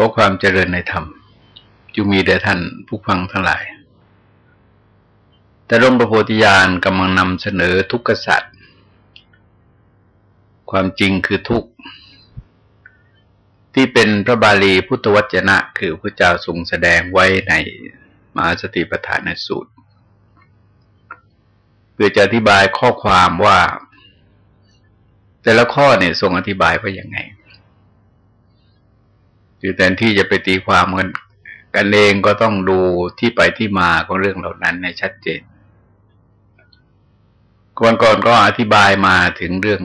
ขอความเจริญในธรรมจุมีแด่ท่านผู้ฟังทั้งหลาย แต่ร่มประโพธิญาณกำลังนำเสนอทุกขสัตว์ความจริงคือทุกข์ ที่เป็นพระบาลีพุทธวจนะ คือพระเจ้าทรงแสดงไว้ในมหาสติปัฏฐานสูตร เพื่อจะอธิบายข้อความว่า แต่ละข้อเนี่ยทรงอธิบายว่าอย่างไง คือแทนที่จะไปตีความกันกันเองก็ต้องดูที่ไปที่มาของเรื่องเหล่านั้นในชัดเจนก่อนก่อนก็อธิบายมาถึงเรื่อง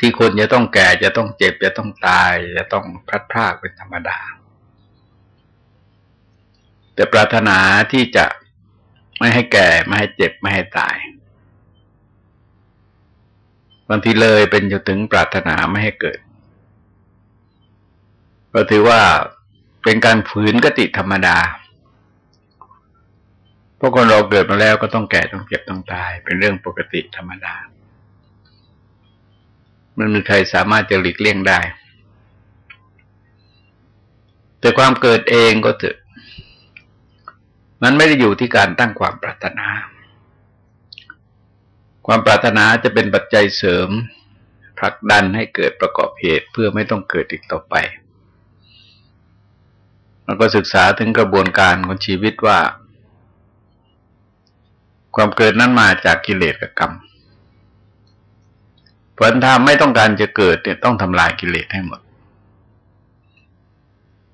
ที่คนจะต้องแก่จะต้องเจ็บ จะต้องตาย จะต้องพลัดพรากเป็นธรรมดา แต่ปรารถนาที่จะไม่ให้แก่ไม่ให้เจ็บไม่ให้ตายบางทีเลยเป็นจนถึงปรารถนาไม่ให้เกิด ก็ถือว่าเป็นการฝืนกติธรรมดาเพราะคนเราเกิดมาแล้วก็ต้องแก่ต้องเจ็บต้องตาย เป็นเรื่องปกติธรรมดา มันมีใครสามารถจะหลีกเลี่ยงได้ แต่ความเกิดเองก็เถอะมันไม่ได้อยู่ที่การตั้งความปรารถนา ความปรารถนาจะเป็นปัจจัยเสริมผลักดันให้เกิดประกอบเหตุเพื่อไม่ต้องเกิดอีกต่อไป มันก็ศึกษาถึงกระบวนการของชีวิตว่า ความเกิดนั้นมาจากกิเลสกับกรรมผลถ้าไม่ต้องการจะเกิดเนี่ยต้องทำลายกิเลสให้หมด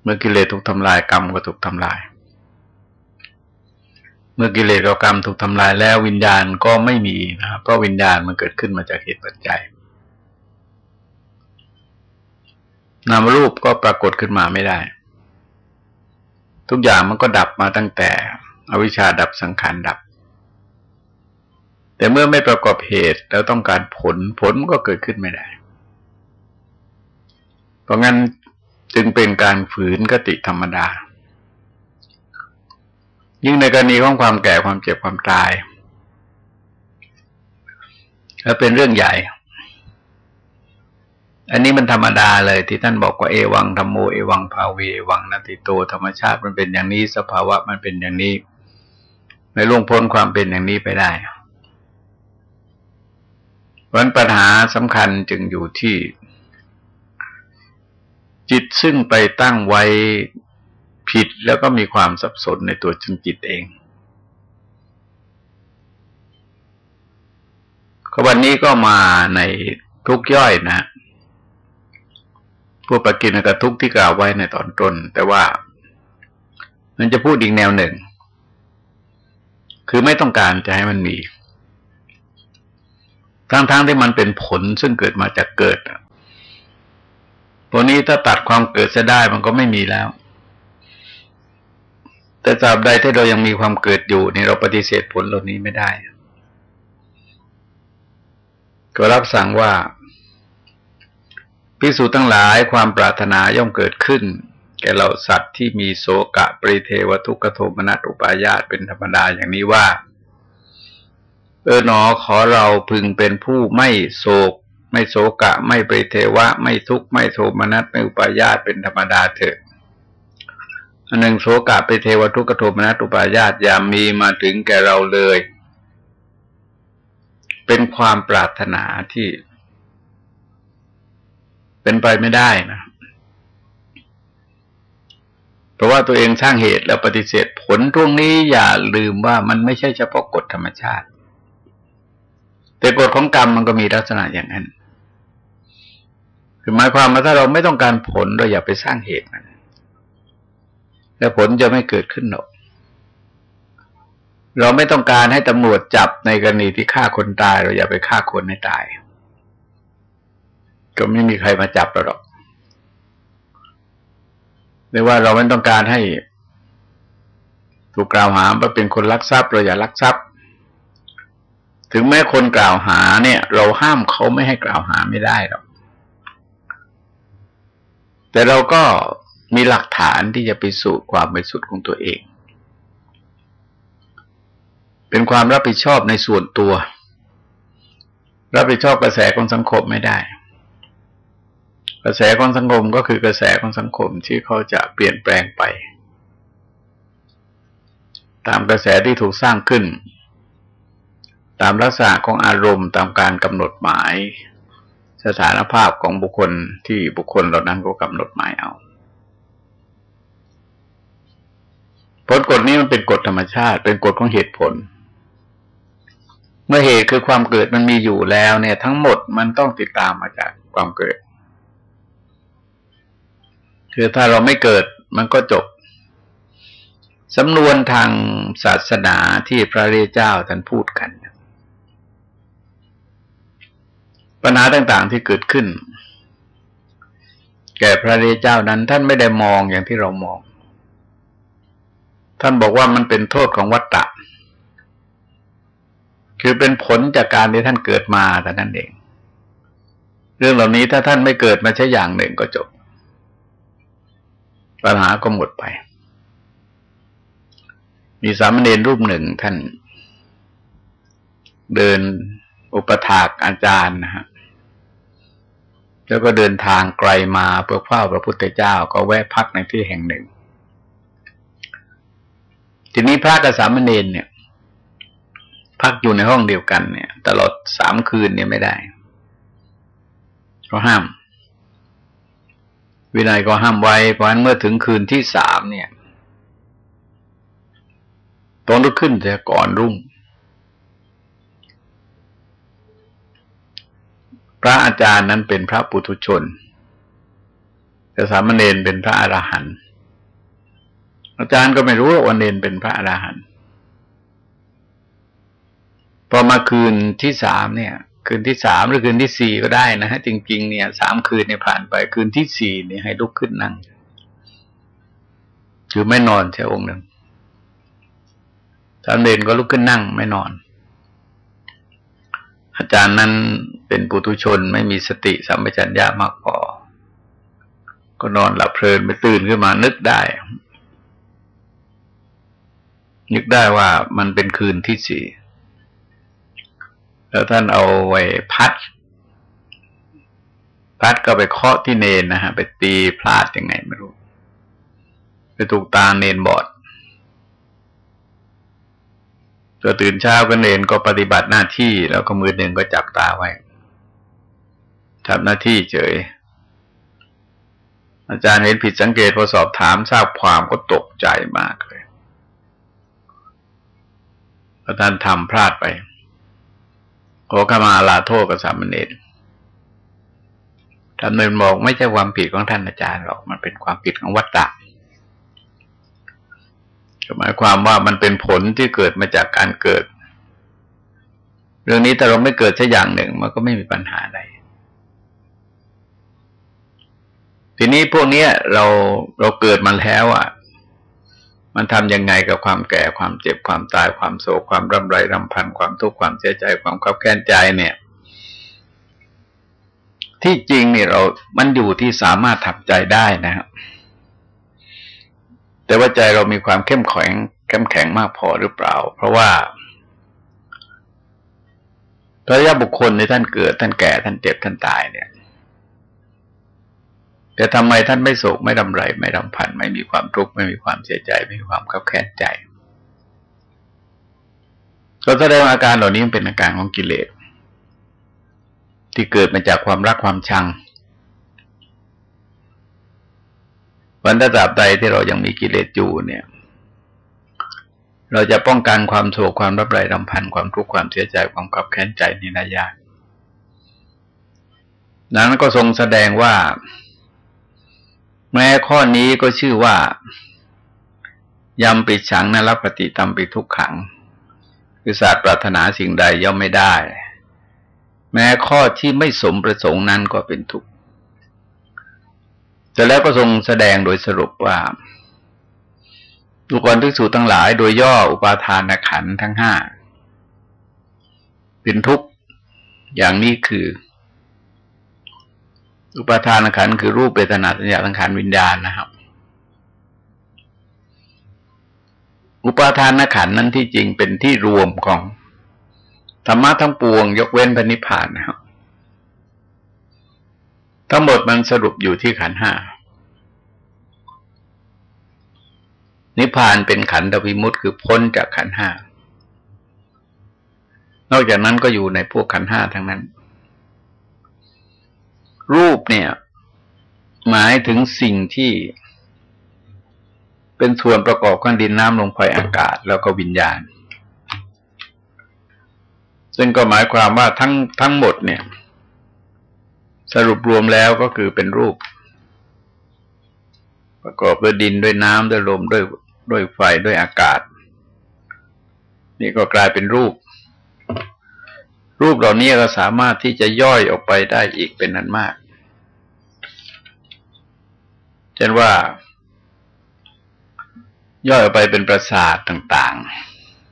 เมื่อกิเลสถูกทำลายกรรมก็ถูกทำลาย เมื่อกิเลสกับกรรมถูกทำลายแล้ววิญญาณก็ไม่มีนะครับเพราะวิญญาณมันเกิดขึ้นมาจากเหตุปัจจัยนามรูปก็ปรากฏขึ้นมาไม่ได้ ทุกอย่างมันก็ดับมาตั้งแต่อวิชชาดับสังขารดับ แต่เมื่อไม่ประกอบเหตุแล้วต้องการผลผลก็เกิดขึ้นไม่ได้ เพราะงั้นจึงเป็นการฝืนกติธรรมดา ยิ่งในกรณีของความแก่ความเจ็บความตาย แล้วเป็นเรื่องใหญ่ อันนี้มันธรรมดาเลยที่ท่านบอกว่าเอวังธรรมโมเอวังภาเววังนาติโตธรรมชาติมันเป็นอย่างนี้สภาวะมันเป็นอย่างนี้ ไม่ล่วงพ้นความเป็นอย่างนี้ไปได้วันปัญหาสำคัญจึงอยู่ที่ จิตซึ่งไปตั้งไว้ผิดแล้วก็มีความสับสนในตัวจนจิตเองก็วันนี้ก็มาในทุกย่อยนะ วกปกินกับทุกที่กล่าวไว้ในตอนต้น แต่ว่า มันจะพูดอีกแนวหนึ่ง คือไม่ต้องการจะให้มันมีทั้งๆทที่มันเป็นผลซึ่งเกิดมาจากเกิดพวนี้ถ้าตัดความเกิดจะได้มันก็ไม่มีแล้ว แต่ตราบใดที่เรายังมีความเกิดอยู่นี่เราปฏิเสธผลเหล่านี้ไม่ได้ ก็รับสั่งว่า พิสูจทั้งหลายความปรารถนาย่อมเกิดขึ้น แก่เราสัตว์ที่มีโสกะปริเทวทุกขโทมนัสอุปายาตเป็นธรรมดาอย่างนี้ว่า เออหนอขอเราพึงเป็นผู้ไม่โศก ไม่โศกะ ไม่ปริเทวะ ไม่ทุกข์ไม่โทมนัสไม่อุปายาตเป็นธรรมดาเถอะอันหนึ่งโศกะปริเทวทุกขโทมนัสอุปายาตอย่ามีมาถึงแก่เราเลย เป็นความปรารถนาที่ เป็นไปไม่ได้นะ เพราะว่าตัวเองสร้างเหตุแล้วปฏิเสธผลตรงนี้อย่าลืมว่ามันไม่ใช่เฉพาะกฎธรรมชาติ แต่กฎของกรรมมันก็มีลักษณะอย่างนั้นคือหมายความว่าถ้าเราไม่ต้องการผลเราอย่าไปสร้างเหตุมันแล้วผลจะไม่เกิดขึ้นหรอก เราไม่ต้องการให้ตำรวจจับในกรณีที่ฆ่าคนตาย เราอย่าไปฆ่าคนให้ตาย ก็ไม่มีใครมาจับเราหรอกหรือว่าเราไม่ต้องการให้ ถูกกล่าวหาว่าเป็นคนลักทรัพย์เราอย่าลักทรัพย์ ถึงแม้คนกล่าวหาเนี่ย เราห้ามเขาไม่ให้กล่าวหาไม่ได้หรอก แต่เราก็มีหลักฐานที่จะไปสู่ความบริสุทธิ์ของตัวเอง เป็นความรับผิดชอบในส่วนตัว รับผิดชอบกระแสของสังคมไม่ได้ กระแสของสังคมก็คือกระแสของสังคมที่เขาจะเปลี่ยนแปลงไป ตามกระแสที่ถูกสร้างขึ้น ตามลักษณะของอารมณ์ตามการกำหนดหมาย สถานภาพของบุคคลที่บุคคลเหล่านั้นก็กำหนดหมายเอาผลกฎนี้มันเป็นกฎธรรมชาติ เป็นกฎของเหตุผล เมื่อเหตุคือความเกิดมันมีอยู่แล้วเนี่ย ทั้งหมดมันต้องติดตามมาจากความเกิด คือถ้าเราไม่เกิดมันก็จบสำนวนทางศาสนาที่พระเรเจ้าท่านพูดกัน ปัญหาต่างๆที่เกิดขึ้น แก่พระเรเจ้านั้นท่านไม่ได้มองอย่างที่เรามอง ท่านบอกว่ามันเป็นโทษของวัตตะ คือเป็นผลจากการที่ท่านเกิดมาแต่นั่นเอง เรื่องเหล่านี้ถ้าท่านไม่เกิดมาใช่อย่างหนึ่งก็จบ ปัญหาก็หมดไป มีสามเณรรูปหนึ่งท่าน เดินอุปถากอาจารย์นะฮะแล้วก็เดินทางไกลมาเพื่อเฝ้าพระพุทธเจ้าก็แวะพักในที่แห่งหนึ่ง ทีนี้พระกับสามเณรเนี่ย พักอยู่ในห้องเดียวกันเนี่ย ตลอดสามคืนเนี่ยไม่ได้ก็ห้าม วินัยก็ห้ามไว้เพราะฉะนั้นเมื่อถึงคืนที่สามเนี่ยต้องลุกขึ้นแต่ก่อนรุ่ง พระอาจารย์นั้นเป็นพระปุถุชน แต่สามเณรเป็นพระอรหันต์อาจารย์ก็ไม่รู้ว่าวันเณรเป็นพระอรหันต์พอมาคืนที่สามเนี่ย คืนที่สามหรือคืนที่สี่ก็ได้นะฮะจริง ๆ เนี่ยสามคืนเนี่ยผ่านไป คืนที่สี่เนี่ยให้ลุกขึ้นนั่งคือไม่นอนใช่องค์หนึ่งสามเณรก็ลุกขึ้นนั่งไม่นอน อาจารย์นั้นเป็นปุถุชนไม่มีสติสัมปชัญญะมากพอ ก็นอนหลับเพลินไปตื่นขึ้นมานึกได้ นึกได้ว่ามันเป็นคืนที่สี่ แล้วท่านเอาไว้พัด พัดก็ไปเคาะที่เนนนะฮะ ไปตีพลาดยังไงไม่รู้ ไปถูกตาเนนบอดตัวตื่นเช้าก็เนนก็ปฏิบัติหน้าที่ แล้วก็มือหนึ่งก็จับตาไว้ทำหน้าที่เฉย อาจารย์เห็นผิดสังเกตพอสอบถามทราบความก็ตกใจมากเลยพระท่านทำพลาดไป ขอขมาลาโทษกับสามเณรท่านเนินบอกไม่ใช่ความผิดของท่านอาจารย์หรอก มันเป็นความผิดของวัตตะหมายความว่ามันเป็นผลที่เกิดมาจากการเกิด เรื่องนี้ถ้าเราไม่เกิดสักอย่างหนึ่ง มันก็ไม่มีปัญหาใดทีนี้พวกนี้เราเราเกิดมาแล้วอะ มันทำยังไงกับความแก่ความเจ็บความตายความโศกความร่ำไรรำพันความทุกข์ความเสียใจความขับแค้นใจเนี่ย ที่จริงเนี่ยเรา มันอยู่ที่สามารถทำใจได้นะครับ แต่ว่าใจเรามีความเข้มแข็งเข้มแข็งมากพอหรือเปล่า เพราะว่าพระยาบุคคลในท่านเกิดท่านแก่ท่านเจ็บท่านตายเนี่ย แต่ทำไมท่านไม่โศกไม่ดำไร ไม่รำพันไม่มีความทุกข์ไม่มีความเสียใจ ไม่มีความขับแค้นใจ ก็แสดงอาการเหล่านี้เป็นอาการของกิเลสที่เกิดมาจากความรักความชังวันตราบใดที่เรายังมีกิเลสอยู่เนี่ย เราจะป้องกันความโศกความรับไรรำพันความทุกข์ความเสียใจความขับแค้นใจนี่นายากนั้นก็ทรงแสดงว่า แม้ข้อนี้ก็ชื่อว่ายำปิดฉังนรปฏิตามปิทุกขัง คือศาสตร์ปรารถนาสิ่งใดย่อมไม่ได้ แม้ข้อที่ไม่สมประสงค์นั้นก็เป็นทุกข์แต่แล้วก็ทรงแสดงโดยสรุปว่าทุกคนที่สูทั้งหลายโดยย่ออุปาทานขันทั้งห้าเป็นทุกข์อย่างนี้คือ อุปาทานขันคือรูปเวทนาสัญญาสังขารวิญญาณนะครับ อุปาทานขันนั้นที่จริงเป็นที่รวมของธรรมะทั้งปวง ยกเว้นพระนิพพานนะครับทั้งหมดมันสรุปอยู่ที่ขันห้านิพพานเป็นขันธวิมุตต์คือพ้นจากขันห้านอกจากนั้นก็อยู่ในพวกขันห้าทั้งนั้น รูปเนี่ย หมายถึงสิ่งที่เป็นส่วนประกอบของดินน้ำลมไฟอากาศแล้วก็วิญญาณ ซึ่งก็หมายความว่าทั้งทั้งหมดเนี่ย สรุปรวมแล้วก็คือเป็นรูป ประกอบด้วยดินด้วยน้ำด้วยลมด้วยด้วยไฟด้วยอากาศ นี่ก็กลายเป็นรูป รูปเหล่านี้ก็สามารถที่จะย่อยออกไปได้อีกเป็นนั้นมาก เช่นว่า ย่อยออกไปเป็นประสาทต่าง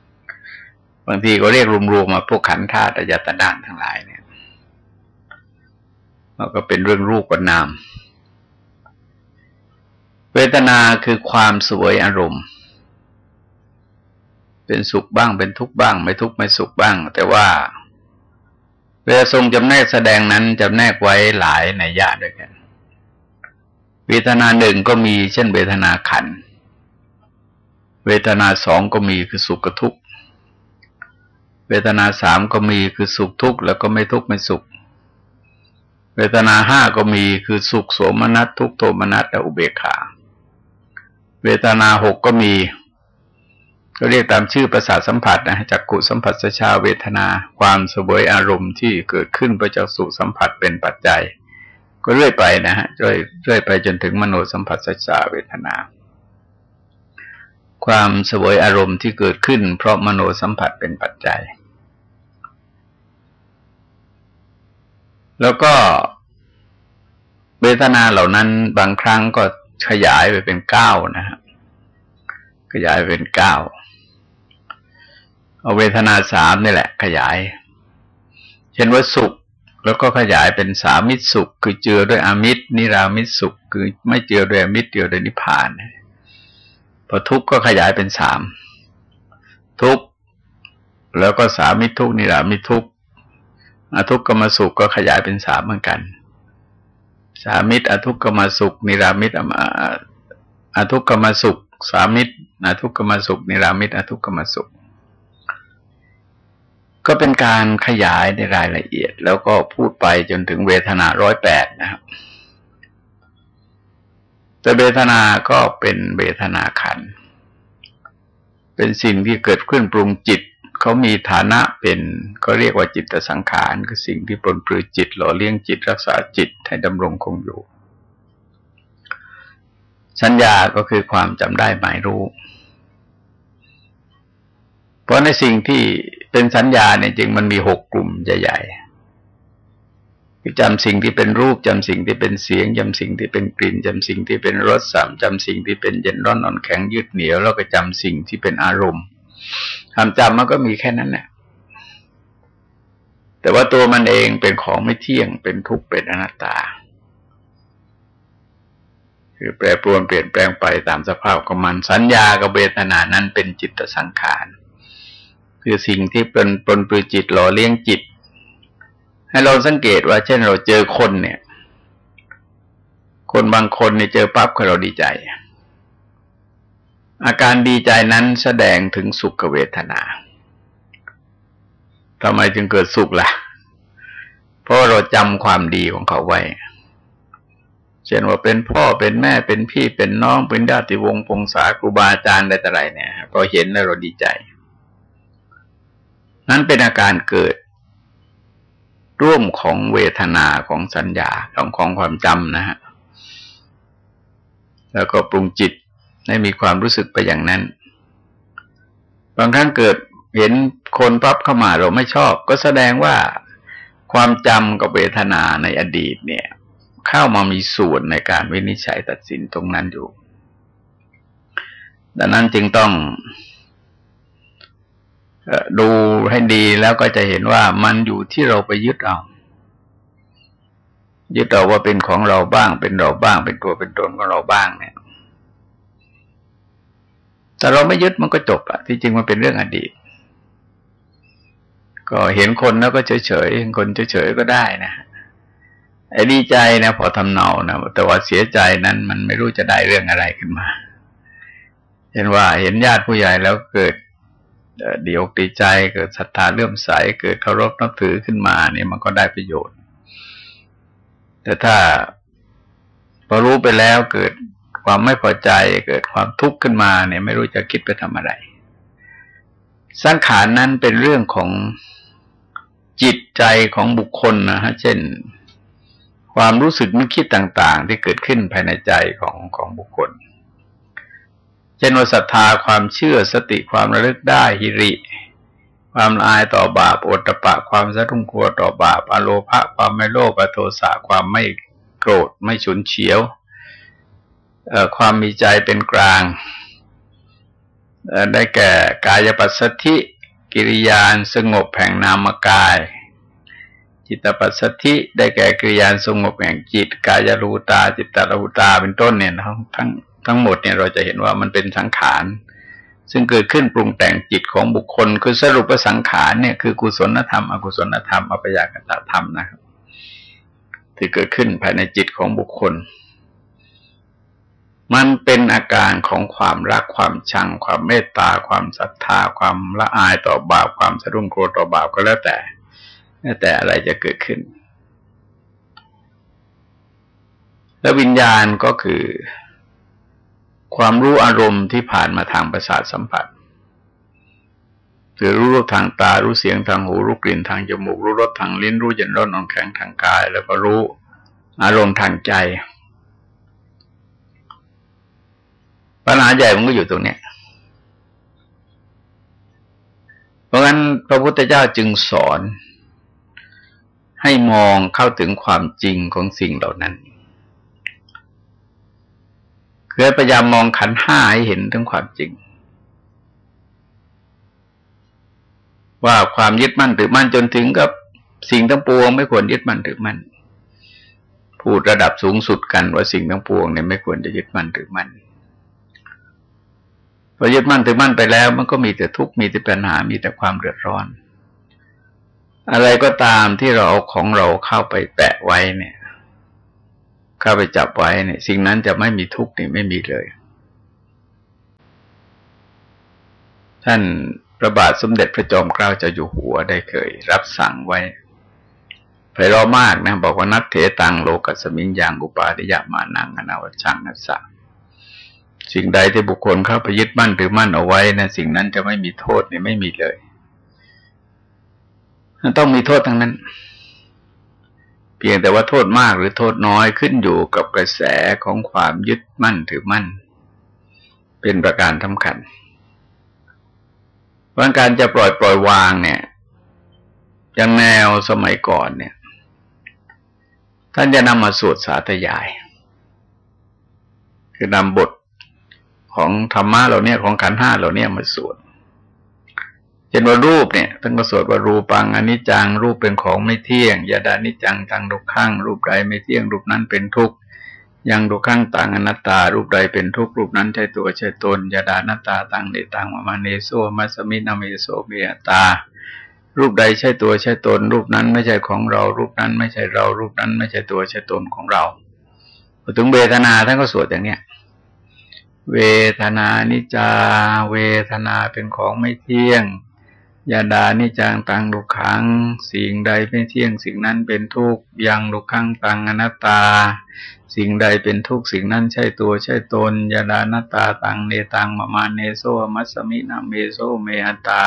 ๆ บางทีก็เรียกรวมๆมาพวกขันธาตุอายตนะทั้งหลายเนี่ยมันก็เป็นเรื่องรูปกับนาม เวทนาคือความสวยอารมณ์เป็นสุขบ้างเป็นทุกข์บ้าง ไม่ทุกข์ไม่สุขบ้าง แต่ว่า เวลาทรงจำแนกแสดงนั้นจำแนกไว้หลายในญาติด้วยกัน เวทนาหนึ่งก็มีเช่นเวทนาขัน เวทนาสองก็มีคือสุขกับทุกข์ เวทนาสามก็มีคือสุขทุกข์แล้วก็ไม่ทุกข์ไม่สุข เวทนาห้าก็มีคือสุขโสมนัสทุกโทมนัสและอุเบกขา เวทนาหกก็มีก็เรียกตามชื่อประสาทสัมผัสนะจั กุสัมผัสชาเวทนา ความสวยอารมณ์ที่เกิดขึ้นประจากสุสัมผัสเป็นปัจจัย ก็เรื่อยไปนะฮะเรื่อยเรื่อยไปจนถึงมโนสัมผัสชาเวทนา ความเสวยอารมณ์ที่เกิดขึ้น เพราะมโนสัมผัสเป็นปัจจัย แล้วก็เวทนาเหล่านั้นบางครั้งก็ขยายไปเป็นเก้านะฮะขยายเป็นเก้า เอาเวทนาสามนี่แหละ ขยาย เช่นว่าสุขแล้วก็ขยายเป็นสามิตรสุข คือเจือด้วยอมิตร นิรามิตรสุข คือไม่เจือด้วยอมิตรเจือด้วยนิพพานพอทุกข์ก็ขยายเป็นสามทุกข์แล้วก็สามิทุกข์นิรามิทุกข์อทุกขมสุขก็ขยายเป็นสามเหมือนกัน สามิตรอทุกขมสุข นิรามิตรอทุกขมสุข สามิตรอทุกขมสุข นิรามิตรอทุกขมสุข ก็เป็นการขยายในรายละเอียด แล้วก็พูดไปจนถึงเวทนาร้อยแปดนะครับแต่เวทนา ก็เป็นเวทนาขัน เป็นสิ่งที่เกิดขึ้นปรุงจิต เขามีฐานะเป็นก็เรียกว่าจิตสังขาร คือสิ่งที่ปลนปลือจิต หล่อเลี้ยงจิตรักษาจิตให้ดำรงคงอยู่ สัญญาก็คือความจำได้หมายรู้ เพราะในสิ่งที่ เป็นสัญญาเนี่ยจริงมันมีหกกลุ่มใหญ่ๆคือจำสิ่งที่เป็นรูปจำสิ่งที่เป็นเสียงจำสิ่งที่เป็นกลิ่นจำสิ่งที่เป็นรสสามจำสิ่งที่เป็นเย็นร้อนอ่อนแข็งยืดเหนียวแล้วก็จำสิ่งที่เป็นอารมณ์คำจำมันก็มีแค่นั้นแหละแต่ว่าตัวมันเองเป็นของไม่เที่ยงเป็นทุกข์เป็นอนัตตา คือแปรปรวนเปลี่ยนแปลงไปตามสภาพของมันสัญญากับเวทนานั้นเป็นจิตสังขาร คือสิ่งที่เป็นปนปลือจิตหล่อเลี้ยงจิต ให้เราสังเกตว่า เช่นเราเจอคนเนี่ย คนบางคนเนี่ยเจอปั๊บเราดีใจ อาการดีใจนั้นแสดงถึงสุขเวทนาทำไมจึงเกิดสุขละ่ะ เพราะเราจำความดีของเขาไว้เช่นว่าเป็นพ่อเป็นแม่เป็นพี่เป็นน้องเป็นญาติวงศ์พงศาครูบาอาจารย์อะไรต่ออะไรเนี่ยพอเห็นแล้วเราดีใจ นั้นเป็นอาการเกิด ร่วมของเวทนาของสัญญาของของความจำนะฮะแล้วก็ปรุงจิตให้มีความรู้สึกไปอย่างนั้น บางครั้งเกิดเห็นคนปั๊บเข้ามาเราไม่ชอบ ก็แสดงว่าความจำกับเวทนาในอดีตเนี่ย เข้ามามีส่วนในการวินิจฉัยตัดสินตรงนั้นอยู่ ดังนั้นจึงต้อง ดูให้ดีแล้วก็จะเห็นว่ามันอยู่ที่เราไปยึดเอา ยึดเอาว่าเป็นของเราบ้าง เป็นเราบ้าง เป็นตัวเป็นตนของเราบ้างเนี่ย แต่เราไม่ยึดมันก็จบอะที่จริงมันเป็นเรื่องอดีต ก็เห็นคนแล้วก็เฉยเฉยคนเฉยเฉยก็ได้นะไอ้ดีใจนะพอทำเนานะแต่ว่าเสียใจนั้นมันไม่รู้จะได้เรื่องอะไรขึ้นมา เห็นว่าเห็นญาติผู้ใหญ่แล้วเกิด ดีอกดีใจเกิดศรัทธาเลื่อมใส เกิดเคารพนับถือขึ้นมาเนี่ยมันก็ได้ประโยชน์ แต่ถ้าพอรู้ไปแล้วเกิดความไม่พอใจเกิดความทุกข์ขึ้นมาเนี่ยไม่รู้จะคิดไปทำอะไร สังขารนั้นเป็นเรื่องของจิตใจของบุคคลนะฮะ เช่น ความรู้สึกนึกคิดต่าง ๆ ที่เกิดขึ้นภายในใจของของบุคคล เช่นว่าศรัทธาความเชื่อสติความระลึกได้ฮิริ ความละอายต่อบาปอดตะปะ ความสะดุ้งกลัวต่อบาปอโลภะความไม่โลภอโทสะความไม่โกรธไม่ฉุนเฉียวความมีใจเป็นกลาง ได้แก่กายปัสสธิกิริยานสงบแห่งนามกาย จิตปัสสธิได้แก่กิริยานสงบแห่งจิต กายรูตา จิตตรูตาเป็นต้นเนี่ยทั้งทั้ง ทั้งหมดเนี่ยเราจะเห็นว่ามันเป็นสังขาร ซึ่งเกิดขึ้นปรุงแต่งจิตของบุคคล คือสรุปว่าสังขารเนี่ยคือกุศลธรรม อกุศลธรรมอปยากตธรรมนะครับ ที่เกิดขึ้นภายในจิตของบุคคล มันเป็นอาการของความรักความชัง ความเมตตา ความศรัทธา ความละอายต่อบาปความสะดุ้งโกรธต่อบาปก็แล้วแต่แล้วแต่อะไรจะเกิดขึ้น แล้ววิญญาณก็คือ ความรู้อารมณ์ที่ผ่านมาทางประสาทสัมผัสคือรู้รสทางตา รู้เสียงทางหู รู้กลิ่นทางจมูก รู้รสทางลิ้น รู้เย็นร้อนอ่อนแข็งทางกาย แล้วก็รู้อารมณ์ทางใจ ปัญหาใหญ่มันก็อยู่ตรงเนี้ยเพราะงั้นพระพุทธเจ้าจึงสอน ให้มองเข้าถึงความจริงของสิ่งเหล่านั้น คือพยายามมองขันห้าให้เห็นถึงความจริง ว่าความยึดมั่นถือมั่นจนถึงกับสิ่งทั้งปวงไม่ควรยึดมั่นถือมั่นพูดระดับสูงสุดกันว่าสิ่งทั้งปวงเนี่ยไม่ควรจะยึดมั่นถือมั่นพอยึดมั่นถือมั่นไปแล้ว มันก็มีแต่ทุกข์มีแต่ปัญหามีแต่ความเดือดร้อน อะไรก็ตามที่เราเอาของเราเข้าไปแปะไว้เนี่ย เข้าไปจับไว้เนี่ย สิ่งนั้นจะไม่มีทุกข์นี่ไม่มีเลย ท่านพระบาทสมเด็จพระจอมเกล้าเจ้าอยู่หัวได้เคย รับสั่งไว้ไพเราะมากนะบอกว่านักเถตังโลกัสมิงยางอุปาทิยามานังอนาวชังนัสสะสิ่งใดที่บุคคลเข้าไปยึดมั่นถือมั่นเอาไว้นะสิ่งนั้นจะไม่มีโทษเนี่ยไม่มีเลย ต้องมีโทษทั้งนั้น เพียงแต่ว่าโทษมากหรือโทษน้อยขึ้นอยู่กับกระแสของความยึดมั่นถือมั่น เป็นประการสำคัญเพราการจะปล่อยปล่อยวางเนี่ยอย่างแนวสมัยก่อนเนี่ย ท่านจะนำมาสวดสาธยาย คือนำบทของธรรมะเหล่านี้ของขันห้าเหล่านี้มาสวด เช่นว่ารูปเนี่ยท่านก็สวดว่ารูปังอนิจจัง รูปเป็นของไม่เที่ยงยะทะนิจจัง ตัง ทุกขังรูปใดไม่เที่ยง รูปนั้นเป็นทุกข์ยัง ทุกขังตะทะนัตตา รูปใดเป็นทุกข์รูปนั้นใช่ตัวใช่ตนยะทะนัตตาตังเนตังมะมะ เนโสหะมัสมินะ เมโส อัตตา รูปใดใช่ตัวใช่ตน รูปนั้นไม่ใช่ของเรา รูปนั้นไม่ใช่เรา รูปนั้นไม่ใช่ตัวใช่ตนของเราถึงเวทนาท่านก็สวดอย่างเนี้ยเวทนานิจา เวทนาเป็นของไม่เที่ยง ยาดานิจังตังดุขัง สิ่งใดไม่เที่ยงสิ่งนั้นเป็นทุกข์ยังดุขังตังอนัตตา สิ่งใดเป็นทุกข์สิ่งนั้นใช่ตัวใช่ตนยาดานัตตาตังเนตังมามาเนโซมัสมินะ เมโส อัตตา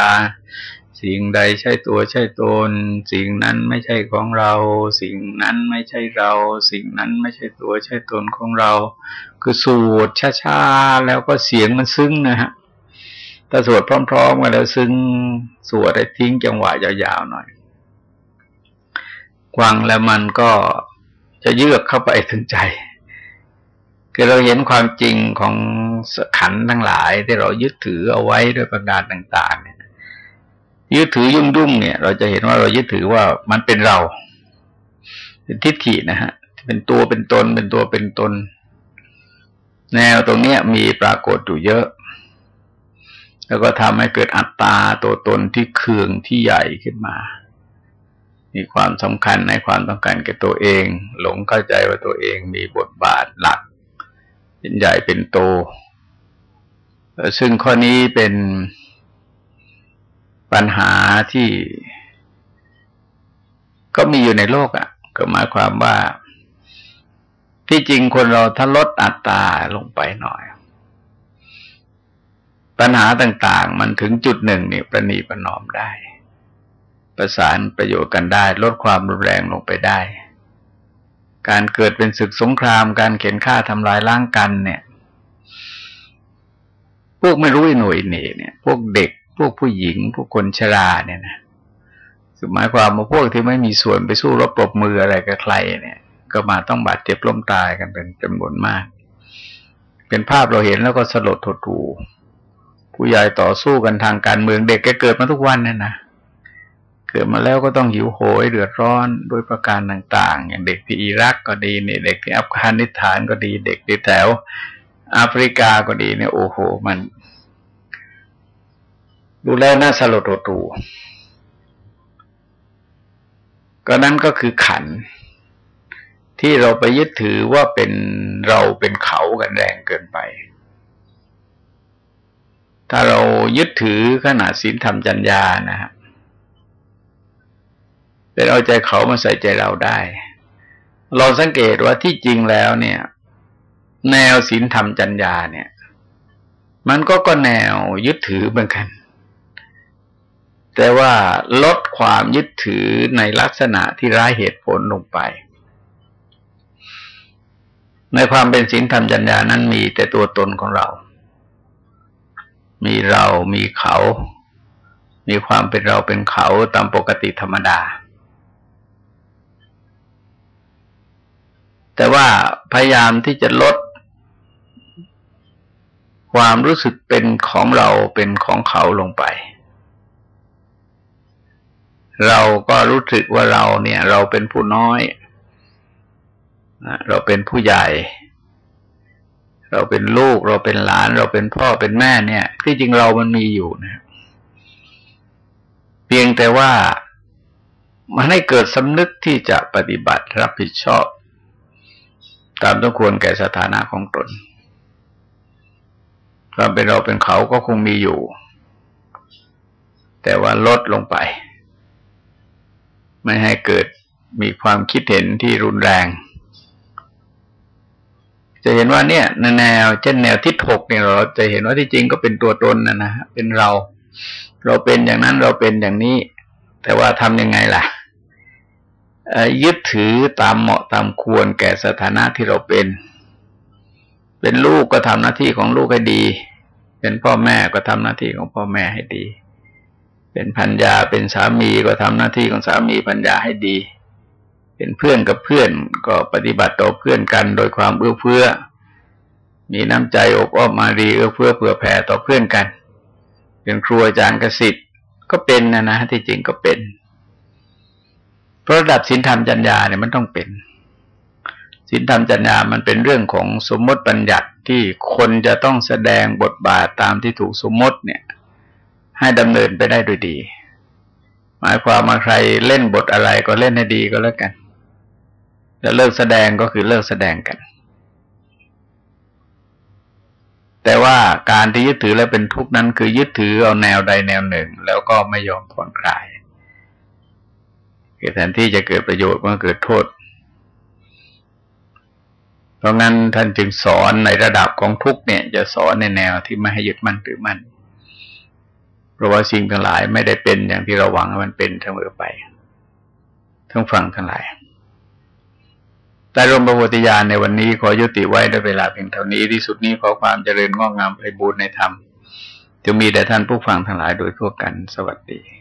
สิ่งใดใช่ตัวใช่ตน สิ่งนั้นไม่ใช่ของเรา สิ่งนั้นไม่ใช่เรา สิ่งนั้นไม่ใช่ตัวใช่ตนของเรา คือสวดช้าๆแล้วก็เสียงมันซึ้งนะฮะ ถ้าสวดพร้อมๆกันแล้วซึ้งสวดได้ทิ้งจังหวะยาวๆหน่อยกวางแล้วมันก็จะเยือกเข้าไปถึงใจ คือเราเห็นความจริงของขันทั้งหลายที่เรายึดถือเอาไว้ด้วยประการต่าง ๆ เนี่ย ยึดถือยุ่งยุ่งเนี่ย เราจะเห็นว่าเรายึดถือว่ามันเป็นเรา เป็นทิฏฐินะฮะ เป็นตัวเป็นตน เป็นตัวเป็นตน แนวตรงนี้มีปรากฏอยู่เยอะ แล้วก็ทำให้เกิดอัตตาตัวตนที่เคืองที่ใหญ่ขึ้นมา มีความสำคัญในความต้องการแก่ตัวเอง หลงเข้าใจว่าตัวเองมีบทบาทหลักเป็นใหญ่เป็นโต ซึ่งข้อนี้เป็นปัญหาที่ ก็มีอยู่ในโลกอะ่ะ ก็หมายความว่า ที่จริงคนเราถ้าลดอัตราลงไปหน่อย ปัญหาต่างๆ มันถึงจุดหนึ่งเนี่ยประนีประนอมได้ ประสานประโยชน์กันได้ ลดความรุนแรงลงไปได้ การเกิดเป็นศึกสงคราม การเข็นฆ่าทำลายล้างกันเนี่ย พวกไม่รู้หน่วยนี่เนี่ย พวกเด็ก พวกผู้หญิง พวกคนชราเนี่ยนะคือหมายความว่าพวกที่ไม่มีส่วนไปสู้รบปรบมืออะไรกับใครเนี่ย ก็มาต้องบาดเจ็บล้มตายกันเป็นจำนวนมาก เป็นภาพเราเห็นแล้วก็สลดทดหู ผู้ใหญ่ต่อสู้กันทางการเมืองเด็กแกเกิดมาทุกวันเนี่ยนะเกิดมาแล้วก็ต้องหิวโหยเดือดร้อนโดยประการต่างๆ อย่างเด็กที่อิรักก็ดีเนี่ยเด็กที่อัฟกานิสถานก็ดี เด็กที่แถวแอฟริกาก็ดีเนี่ยโอ้โห มัน ดูแลน่าสลดหดหูก็นั่นก็คือขัน ที่เราไปยึดถือว่าเป็นเราเป็นเขากันแรงเกินไป ถ้าเรายึดถือขนาดศีลธรรมจัญญานะฮะเป็นเอาใจเขามาใส่ใจเราได้ เราสังเกตว่าที่จริงแล้วเนี่ย แนวศีลธรรมจัญญาเนี่ย มันก็ก็แนวยึดถือเหมือนกัน แต่ว่าลดความยึดถือในลักษณะที่ร้ายเหตุผลลงไป ในความเป็นศีลธรรมจัญญานั้นมีแต่ตัวตนของเรา มีเรามีเขา มีความเป็นเราเป็นเขาตามปกติธรรมดา แต่ว่าพยายามที่จะลด ความรู้สึกเป็นของเราเป็นของเขาลงไป เราก็รู้สึกว่าเราเนี่ย เราเป็นผู้น้อย เราเป็นผู้ใหญ่ เราเป็นลูก เราเป็นหลาน เราเป็นพ่อเป็นแม่เนี่ยที่จริงเรามันมีอยู่นะ เพียงแต่ว่ามันให้เกิดสำนึกที่จะปฏิบัติรับผิดชอบ ตามต้องควรแก่สถานะของตนความเป็นเราเป็นเขาก็คงมีอยู่ แต่ว่าลดลงไป ไม่ให้เกิดมีความคิดเห็นที่รุนแรง จะเห็นว่าเนี่ยแนวเช่นแนวทิศหกเนี่ยเราจะเห็นว่าที่จริงก็เป็นตัวตนนะนะเป็นเรา เราเป็นอย่างนั้นเราเป็นอย่างนี้ แต่ว่าทำยังไงล่ะยึดถือตามเหมาะตามควรแก่สถานะที่เราเป็น เป็นลูกก็ทำหน้าที่ของลูกให้ดี เป็นพ่อแม่ก็ทำหน้าที่ของพ่อแม่ให้ดี เป็นพันยาเป็นสามีก็ทำหน้าที่ของสามีพันยาให้ดี เป็นเพื่อนกับเพื่อนก็ปฏิบัติต่อเพื่อนกันโดยความเอื้อเฟื้อ มีน้ำใจอบอ้อมมาดีเอื้อเฟื้อเผื่อแผ่ต่อเพื่อนกันเป็นครูอาจารย์กสิทธิ์ก็เป็นนะนะที่จริงก็เป็นเพราะระดับศีลธรรมจัญญาเนี่ยมันต้องเป็นศีลธรรมจัญญามันเป็นเรื่องของสมมติบัญญัติที่คนจะต้องแสดงบทบาทตามที่ถูกสมมติเนี่ย ให้ดำเนินไปได้ด้วยดี หมายความมาใครเล่นบทอะไรก็เล่นให้ดีก็แล้วกัน แล้วเลิกแสดงก็คือเลิกแสดงกัน แต่ว่าการที่ยึดถือแล้วเป็นทุกข์นั้น คือยึดถือเอาแนวใดแนวหนึ่ง แล้วก็ไม่ยอมผ่อนคลายแทนที่จะเกิดประโยชน์มันเกิดโทษ เพราะงั้นท่านจึงสอนในระดับของทุกเนี่ย จะสอนในแนวที่ไม่ให้ยึดมั่นถือมั่น เพราะว่าสิ่งทั้งหลายไม่ได้เป็นอย่างที่เราหวังมันเป็นเสมอไป ทั้งฟังทั้งหลาย แต่รมประวัติญาณในวันนี้ขอยุติไว้ด้วยเวลาเพียงเท่านี้ที่สุดนี้ขอความเจริญงอกงามไปบูรณนธรรมจะมีแด่ท่านผู้ฟังทั้งหลายโดยทั่วกันสวัสดี